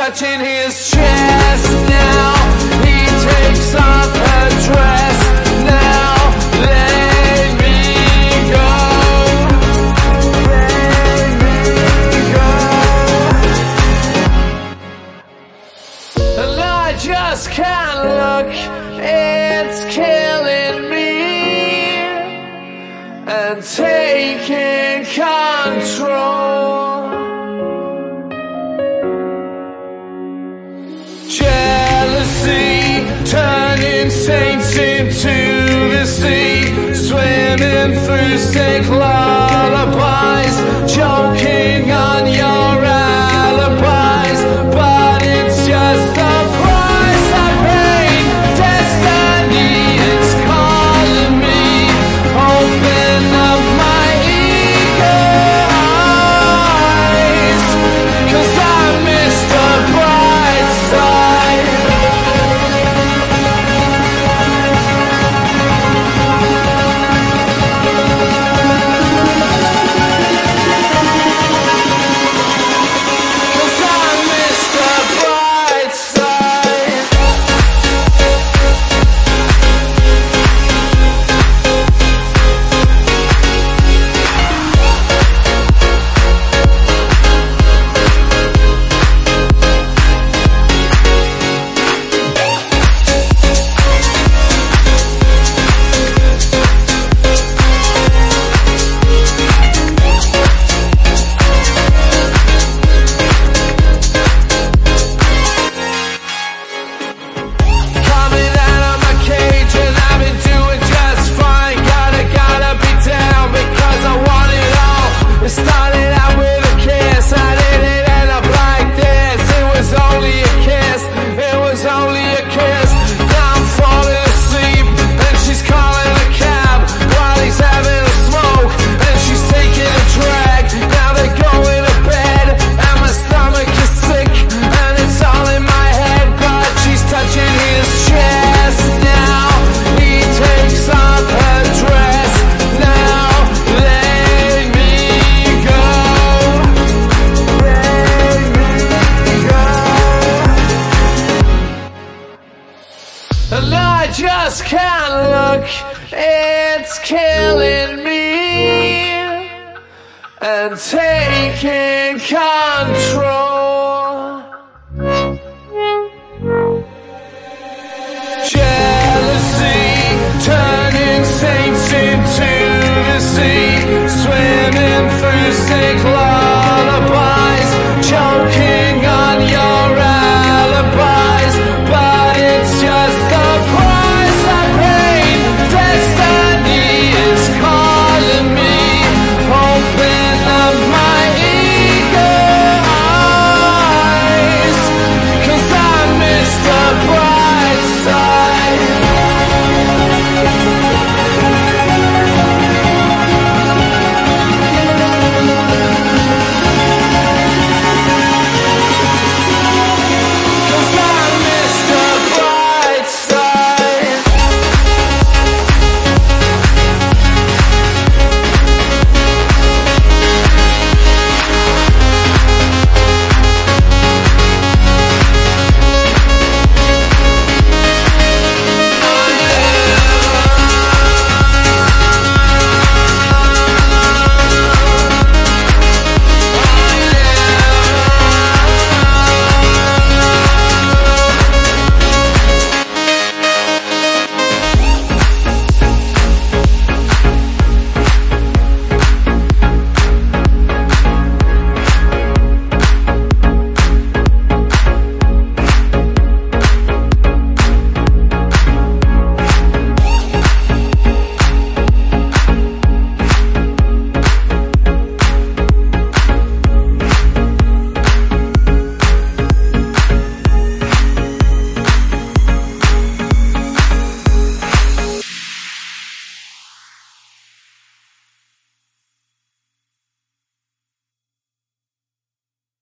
touching his chest now. He takes off her dress now. Let me go. Let me go. And I just can't look. It's killing me and taking control. Casting saints into the sea, swimming through St. Cloud. can't look, it's killing me and taking control.